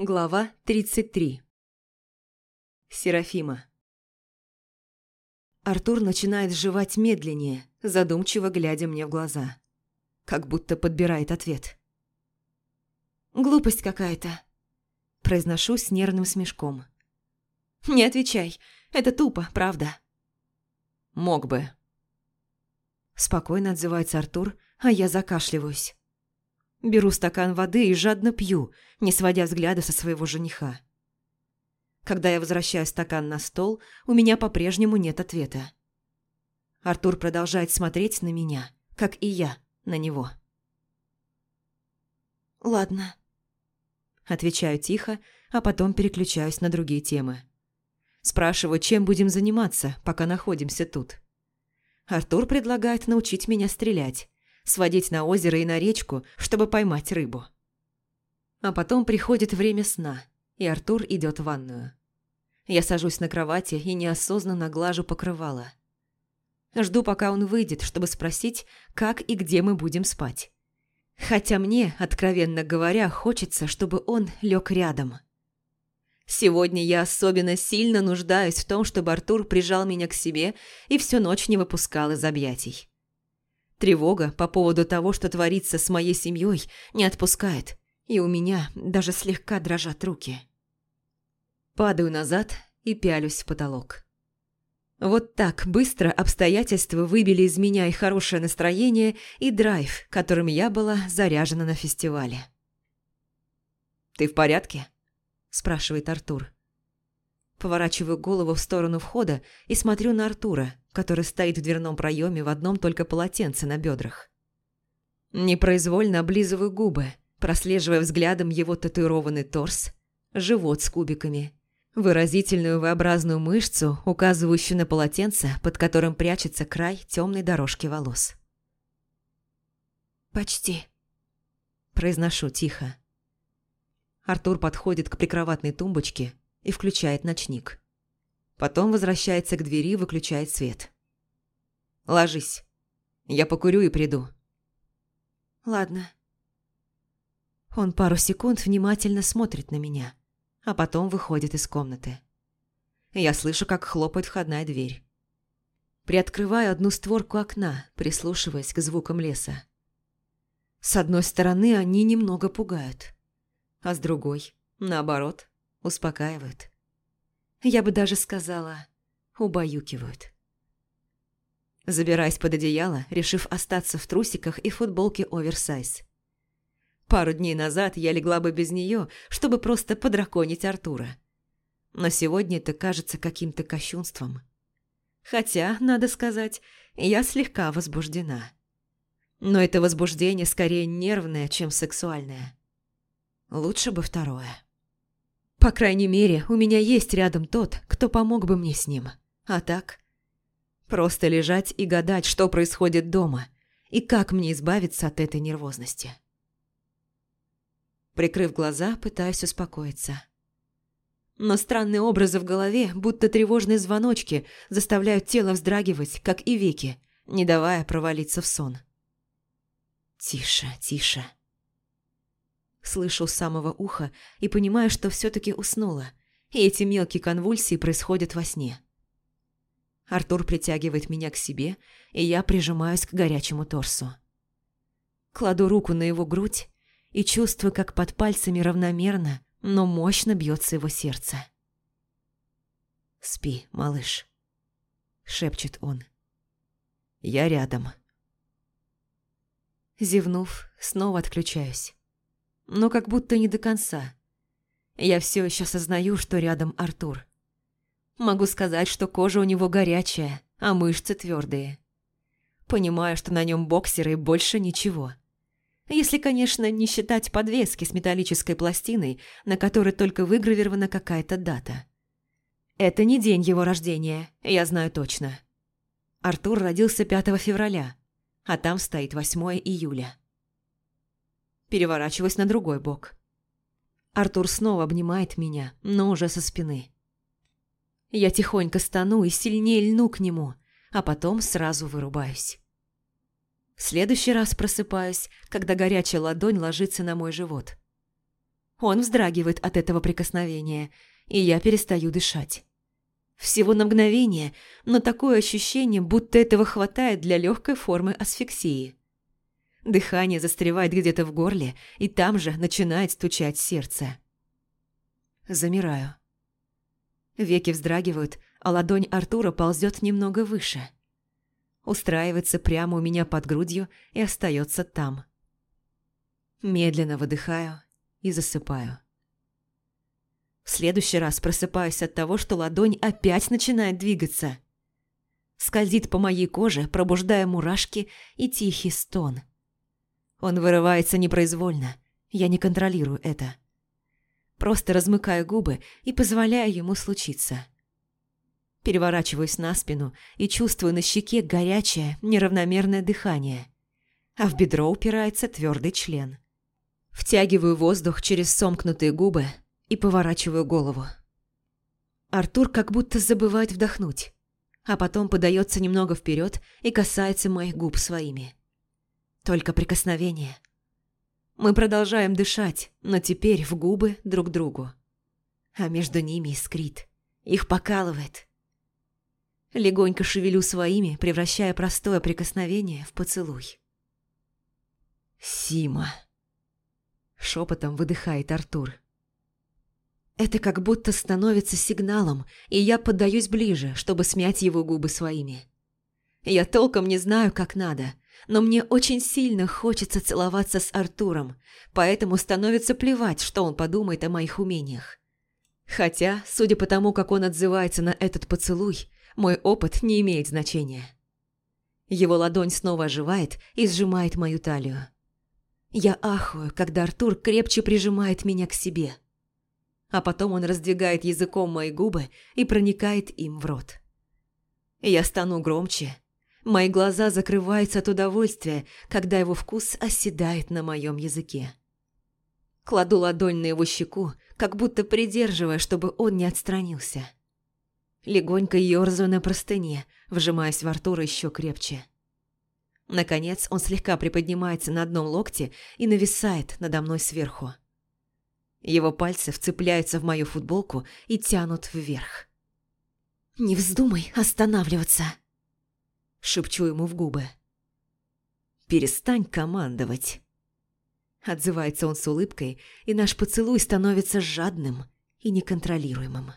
Глава 33 Серафима Артур начинает жевать медленнее, задумчиво глядя мне в глаза. Как будто подбирает ответ. «Глупость какая-то», – произношу с нервным смешком. «Не отвечай, это тупо, правда». «Мог бы». Спокойно отзывается Артур, а я закашливаюсь. Беру стакан воды и жадно пью, не сводя взгляда со своего жениха. Когда я возвращаю стакан на стол, у меня по-прежнему нет ответа. Артур продолжает смотреть на меня, как и я на него. «Ладно», – отвечаю тихо, а потом переключаюсь на другие темы. Спрашиваю, чем будем заниматься, пока находимся тут. Артур предлагает научить меня стрелять, сводить на озеро и на речку, чтобы поймать рыбу. А потом приходит время сна, и Артур идет в ванную. Я сажусь на кровати и неосознанно глажу покрывало. Жду, пока он выйдет, чтобы спросить, как и где мы будем спать. Хотя мне, откровенно говоря, хочется, чтобы он лег рядом. Сегодня я особенно сильно нуждаюсь в том, чтобы Артур прижал меня к себе и всю ночь не выпускал из объятий. Тревога по поводу того, что творится с моей семьей, не отпускает, и у меня даже слегка дрожат руки. Падаю назад и пялюсь в потолок. Вот так быстро обстоятельства выбили из меня и хорошее настроение, и драйв, которым я была заряжена на фестивале. «Ты в порядке?» – спрашивает Артур. Поворачиваю голову в сторону входа и смотрю на Артура, который стоит в дверном проеме в одном только полотенце на бедрах. Непроизвольно облизываю губы, прослеживая взглядом его татуированный торс, живот с кубиками, выразительную V-образную мышцу, указывающую на полотенце, под которым прячется край темной дорожки волос. «Почти», – произношу тихо. Артур подходит к прикроватной тумбочке и включает ночник. Потом возвращается к двери и выключает свет. «Ложись. Я покурю и приду». «Ладно». Он пару секунд внимательно смотрит на меня, а потом выходит из комнаты. Я слышу, как хлопает входная дверь. Приоткрываю одну створку окна, прислушиваясь к звукам леса. С одной стороны, они немного пугают, а с другой, наоборот, успокаивают. Я бы даже сказала, убаюкивают. Забираясь под одеяло, решив остаться в трусиках и футболке оверсайз. Пару дней назад я легла бы без нее, чтобы просто подраконить Артура. Но сегодня это кажется каким-то кощунством. Хотя, надо сказать, я слегка возбуждена. Но это возбуждение скорее нервное, чем сексуальное. Лучше бы второе. По крайней мере, у меня есть рядом тот, кто помог бы мне с ним. А так... Просто лежать и гадать, что происходит дома, и как мне избавиться от этой нервозности. Прикрыв глаза, пытаюсь успокоиться. Но странные образы в голове, будто тревожные звоночки, заставляют тело вздрагивать, как и веки, не давая провалиться в сон. Тише, тише слышу у самого уха и понимаю, что все-таки уснула, и эти мелкие конвульсии происходят во сне. Артур притягивает меня к себе, и я прижимаюсь к горячему торсу. Кладу руку на его грудь и чувствую, как под пальцами равномерно, но мощно бьется его сердце. «Спи, малыш», — шепчет он. «Я рядом». Зевнув, снова отключаюсь но как будто не до конца. Я все еще осознаю, что рядом Артур. Могу сказать, что кожа у него горячая, а мышцы твердые. Понимаю, что на нем боксеры и больше ничего. Если, конечно, не считать подвески с металлической пластиной, на которой только выгравирована какая-то дата. Это не день его рождения, я знаю точно. Артур родился 5 февраля, а там стоит 8 июля переворачиваясь на другой бок. Артур снова обнимает меня, но уже со спины. Я тихонько стану и сильнее льну к нему, а потом сразу вырубаюсь. В следующий раз просыпаюсь, когда горячая ладонь ложится на мой живот. Он вздрагивает от этого прикосновения, и я перестаю дышать. Всего на мгновение, но такое ощущение, будто этого хватает для легкой формы асфиксии. Дыхание застревает где-то в горле, и там же начинает стучать сердце. Замираю. Веки вздрагивают, а ладонь Артура ползет немного выше. Устраивается прямо у меня под грудью и остается там. Медленно выдыхаю и засыпаю. В следующий раз просыпаюсь от того, что ладонь опять начинает двигаться. Скользит по моей коже, пробуждая мурашки и тихий стон. Он вырывается непроизвольно, я не контролирую это. Просто размыкаю губы и позволяю ему случиться. Переворачиваюсь на спину и чувствую на щеке горячее, неравномерное дыхание, а в бедро упирается твердый член. Втягиваю воздух через сомкнутые губы и поворачиваю голову. Артур как будто забывает вдохнуть, а потом подается немного вперед и касается моих губ своими. Только прикосновение. Мы продолжаем дышать, но теперь в губы друг другу. А между ними искрит. Их покалывает. Легонько шевелю своими, превращая простое прикосновение в поцелуй. «Сима!» Шепотом выдыхает Артур. Это как будто становится сигналом, и я поддаюсь ближе, чтобы смять его губы своими. Я толком не знаю, как надо, но мне очень сильно хочется целоваться с Артуром, поэтому становится плевать, что он подумает о моих умениях. Хотя, судя по тому, как он отзывается на этот поцелуй, мой опыт не имеет значения. Его ладонь снова оживает и сжимает мою талию. Я ахую, когда Артур крепче прижимает меня к себе – а потом он раздвигает языком мои губы и проникает им в рот. Я стану громче. Мои глаза закрываются от удовольствия, когда его вкус оседает на моем языке. Кладу ладонь на его щеку, как будто придерживая, чтобы он не отстранился. Легонько ерзаю на простыне, вжимаясь в Артура еще крепче. Наконец он слегка приподнимается на одном локте и нависает надо мной сверху. Его пальцы вцепляются в мою футболку и тянут вверх. «Не вздумай останавливаться!» Шепчу ему в губы. «Перестань командовать!» Отзывается он с улыбкой, и наш поцелуй становится жадным и неконтролируемым.